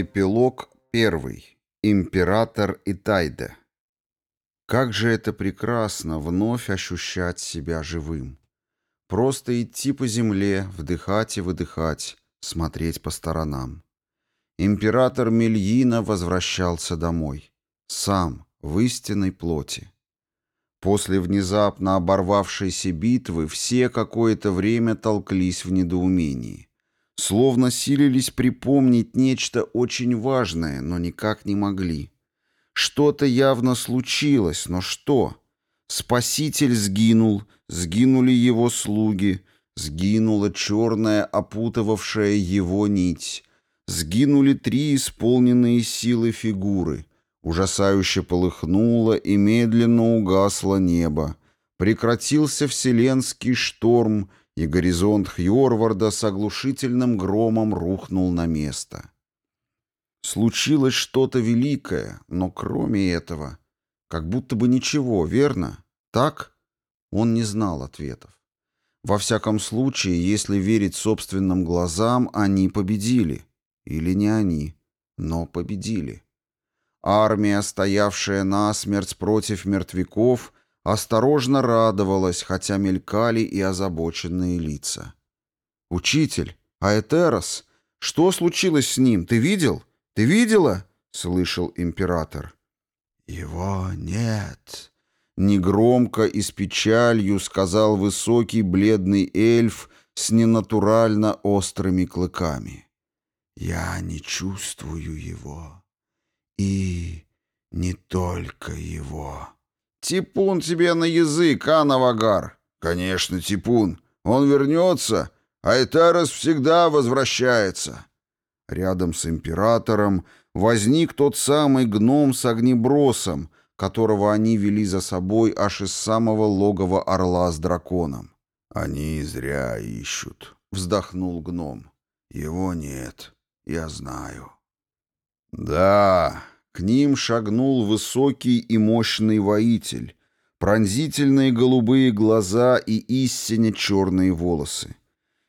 Эпилог первый. Император Итайде. Как же это прекрасно вновь ощущать себя живым. Просто идти по земле, вдыхать и выдыхать, смотреть по сторонам. Император Мельина возвращался домой. Сам, в истинной плоти. После внезапно оборвавшейся битвы все какое-то время толклись в недоумении словно силились припомнить нечто очень важное, но никак не могли. Что-то явно случилось, но что? Спаситель сгинул, сгинули его слуги, сгинула черная, опутывавшая его нить, сгинули три исполненные силы фигуры, ужасающе полыхнуло и медленно угасло небо, прекратился вселенский шторм, и горизонт Хьорварда с оглушительным громом рухнул на место. Случилось что-то великое, но кроме этого, как будто бы ничего, верно? Так? Он не знал ответов. Во всяком случае, если верить собственным глазам, они победили. Или не они, но победили. Армия, стоявшая насмерть против мертвяков, осторожно радовалась, хотя мелькали и озабоченные лица. «Учитель, а Этерос? Что случилось с ним? Ты видел? Ты видела?» — слышал император. «Его нет», — негромко и с печалью сказал высокий бледный эльф с ненатурально острыми клыками. «Я не чувствую его. И не только его». «Типун тебе на язык, а, Навагар?» «Конечно, Типун. Он вернется, а Этарес всегда возвращается». Рядом с императором возник тот самый гном с огнебросом, которого они вели за собой аж из самого логова орла с драконом. «Они зря ищут», — вздохнул гном. «Его нет, я знаю». «Да, к ним шагнул высокий и мощный воитель, пронзительные голубые глаза и истинно черные волосы.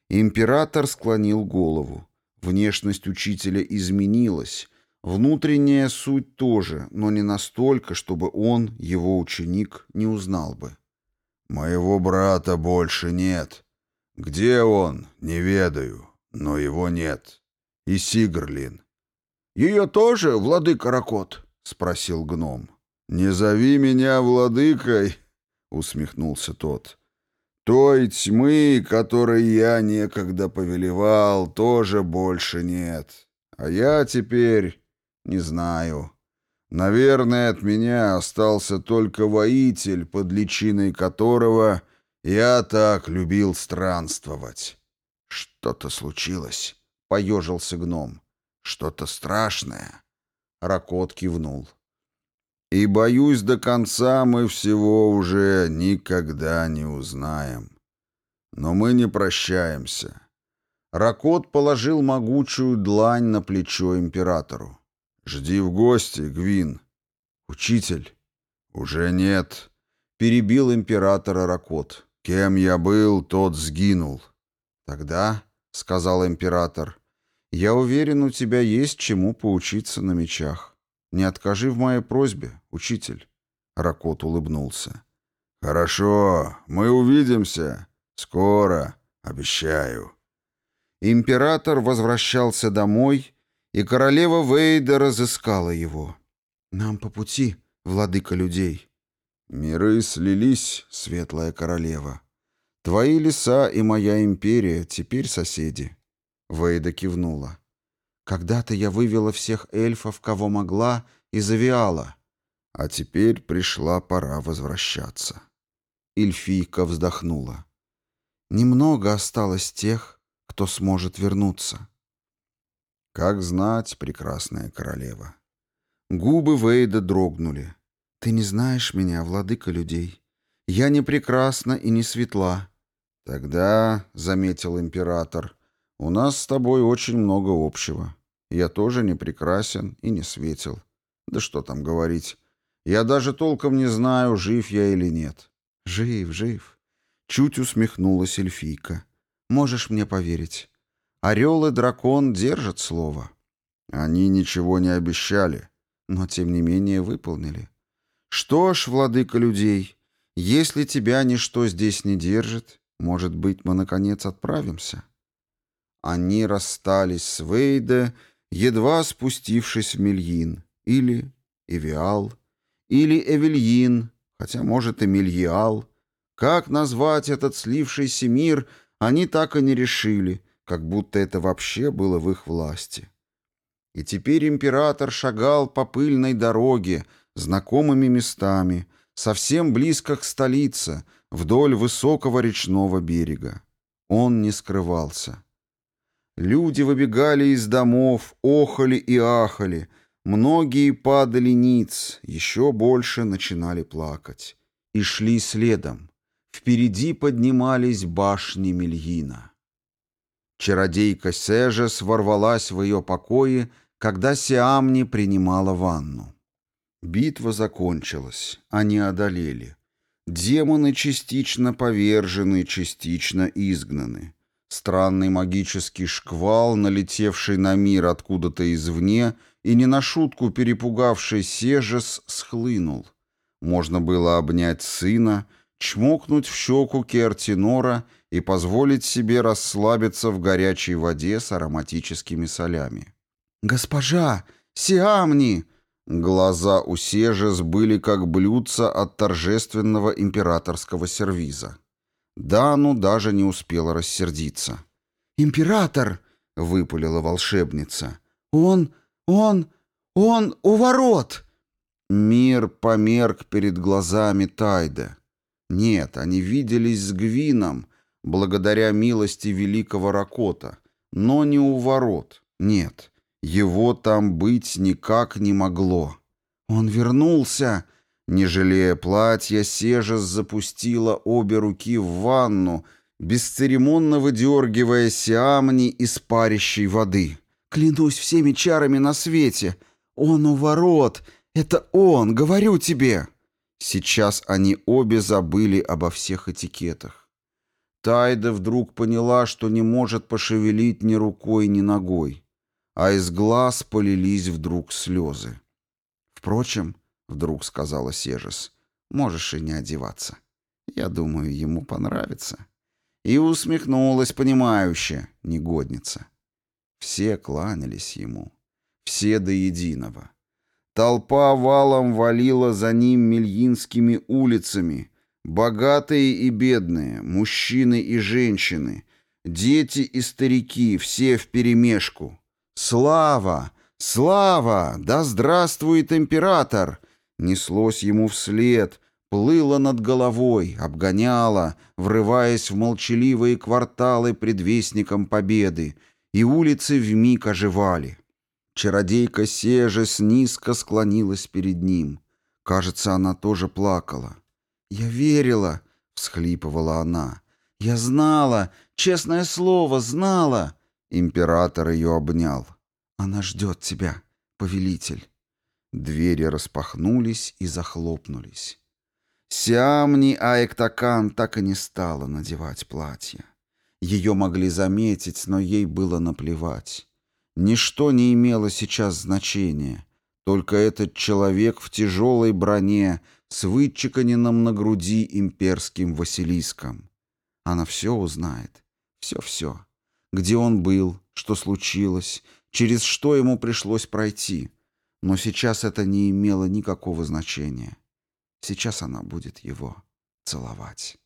Император склонил голову. Внешность учителя изменилась, внутренняя суть тоже, но не настолько, чтобы он, его ученик, не узнал бы. «Моего брата больше нет. Где он, не ведаю, но его нет. И Сигрлин. «Ее тоже, владыка Ракот?» — спросил гном. «Не зови меня владыкой», — усмехнулся тот. «Той тьмы, которой я некогда повелевал, тоже больше нет. А я теперь не знаю. Наверное, от меня остался только воитель, под личиной которого я так любил странствовать». «Что-то случилось», — поежился гном. Что-то страшное. Ракот кивнул. И, боюсь, до конца мы всего уже никогда не узнаем. Но мы не прощаемся. Ракот положил могучую длань на плечо императору. «Жди в гости, Гвин». «Учитель». «Уже нет», — перебил императора Ракот. «Кем я был, тот сгинул». «Тогда», — сказал император, я уверен, у тебя есть чему поучиться на мечах. Не откажи в моей просьбе, учитель. Ракот улыбнулся. Хорошо, мы увидимся. Скоро, обещаю. Император возвращался домой, и королева Вейда разыскала его. Нам по пути, владыка людей. Миры слились, светлая королева. Твои леса и моя империя теперь соседи. Вейда кивнула. «Когда-то я вывела всех эльфов, кого могла, и завиала. А теперь пришла пора возвращаться». Эльфийка вздохнула. «Немного осталось тех, кто сможет вернуться». «Как знать, прекрасная королева». Губы Вейда дрогнули. «Ты не знаешь меня, владыка людей. Я не прекрасна и не светла». «Тогда», — заметил император, — у нас с тобой очень много общего. Я тоже не прекрасен и не светил. Да что там говорить. Я даже толком не знаю, жив я или нет. Жив, жив. Чуть усмехнулась эльфийка. Можешь мне поверить. Орел и дракон держат слово. Они ничего не обещали, но тем не менее выполнили. Что ж, владыка людей, если тебя ничто здесь не держит, может быть, мы наконец отправимся? Они расстались с Вейде, едва спустившись в Мельин, или Эвиал, или Эвельин, хотя, может, и Мельял. Как назвать этот слившийся мир, они так и не решили, как будто это вообще было в их власти. И теперь император шагал по пыльной дороге, знакомыми местами, совсем близко к столице, вдоль высокого речного берега. Он не скрывался. Люди выбегали из домов, охали и ахали, многие падали ниц, еще больше начинали плакать. И шли следом. Впереди поднимались башни Мельина. Чародейка Сежес ворвалась в ее покои, когда Сиамни принимала ванну. Битва закончилась, они одолели. Демоны частично повержены, частично изгнаны. Странный магический шквал, налетевший на мир откуда-то извне и не на шутку перепугавший Сежес, схлынул. Можно было обнять сына, чмокнуть в щеку Кертинора и позволить себе расслабиться в горячей воде с ароматическими солями. «Госпожа! Сиамни!» Глаза у Сежес были как блюдца от торжественного императорского сервиза. Дану даже не успела рассердиться. «Император!» — выпалила волшебница. «Он, он, он у ворот!» Мир померк перед глазами Тайда. Нет, они виделись с Гвином, благодаря милости великого Ракота, но не у ворот. Нет, его там быть никак не могло. Он вернулся. Не жалея платья, Сежес запустила обе руки в ванну, бесцеремонно выдергивая Сиамни из парящей воды. «Клянусь всеми чарами на свете! Он у ворот! Это он, говорю тебе!» Сейчас они обе забыли обо всех этикетах. Тайда вдруг поняла, что не может пошевелить ни рукой, ни ногой а из глаз полились вдруг слезы. «Впрочем, — вдруг сказала Сежес, — можешь и не одеваться. Я думаю, ему понравится». И усмехнулась понимающе, негодница. Все кланялись ему, все до единого. Толпа валом валила за ним мельинскими улицами, богатые и бедные, мужчины и женщины, дети и старики, все вперемешку, «Слава! Слава! Да здравствует император!» Неслось ему вслед, плыло над головой, обгоняло, врываясь в молчаливые кварталы предвестником победы, и улицы вмиг оживали. Чародейка Сежес низко склонилась перед ним. Кажется, она тоже плакала. «Я верила», — всхлипывала она. «Я знала, честное слово, знала». Император ее обнял. «Она ждет тебя, повелитель». Двери распахнулись и захлопнулись. Сиамни Аэктакан так и не стала надевать платье. Ее могли заметить, но ей было наплевать. Ничто не имело сейчас значения. Только этот человек в тяжелой броне с вытчеканенным на груди имперским Василиском. Она все узнает. Все-все где он был, что случилось, через что ему пришлось пройти. Но сейчас это не имело никакого значения. Сейчас она будет его целовать.